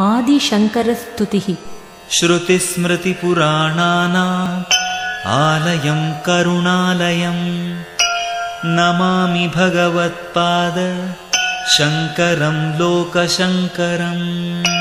आदिशङ्करस्तुतिः। श्रुतिस्मृतिपुराणानाम् आलयं करुणालयं नमामि भगवत्पाद शङ्करं लोकशङ्करम्।